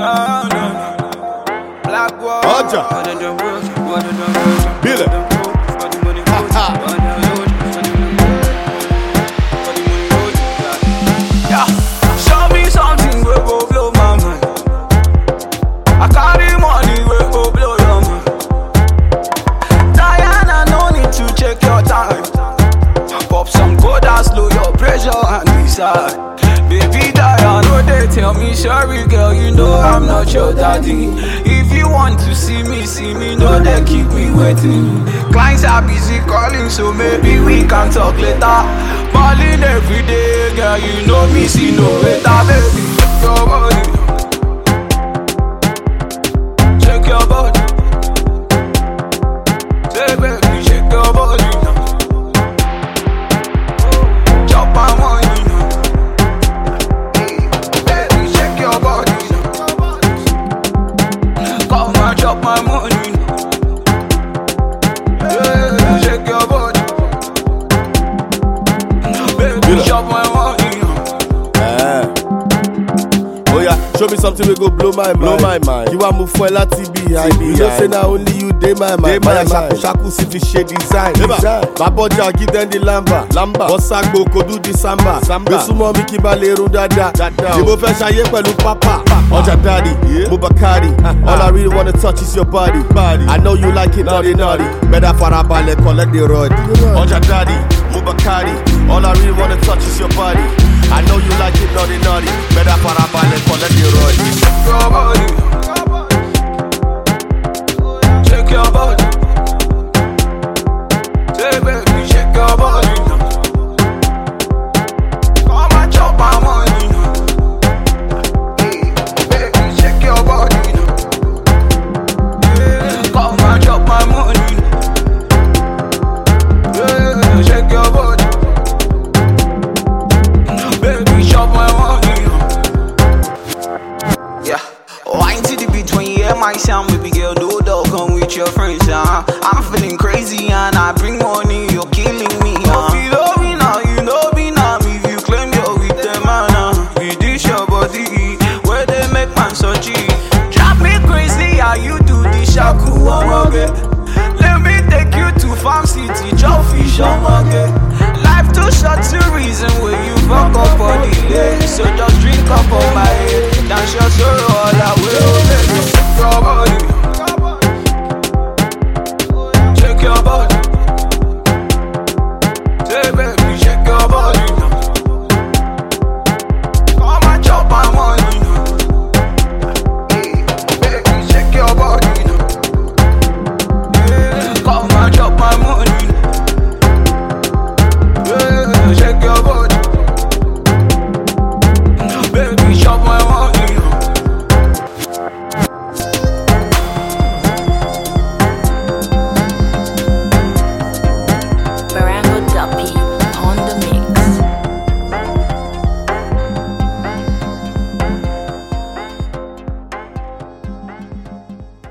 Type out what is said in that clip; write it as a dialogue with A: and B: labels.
A: No, no, no. Black to check your time. Pop some and slow your pressure and decide. Baby Diana, no they tell me sorry girl, you know I'm not your daddy. If you want to see me, see me, no they keep me waiting. Clients are busy calling, so maybe we can talk later. Balling every day, girl, you know me, see no better, baby. Your body, shake your body. Say, baby, shake your body
B: show
C: me something we
B: go
C: blow
B: my mind. Blow my mind. You want
C: move for láti bí i. You know say na only you dey
B: my mind. Dey my mind. ṣaku sì fi ṣe design. Design.
C: Babọjà give them the lamba. Lamba.
B: Bọ́sàgbò kò dún di samba. Samba. Gbèsùmọ̀
C: mi kí n bá lè rún dáadáa. Dáadáa o.
B: Fẹ́ ṣayé pẹ̀lú pápá? Ọjà
C: daddy, Yeah. mo All I really wanna touch is your body.
B: Body. I
C: know you like it naughty naughty. Better farabalẹ̀ collect the rod. Ọjà daddy, mo All I really wanna touch is your body. I know you like it naughty naughty. Better para para collect the rod
A: Your body Take your body. Take it. your friends, uh. I'm feeling crazy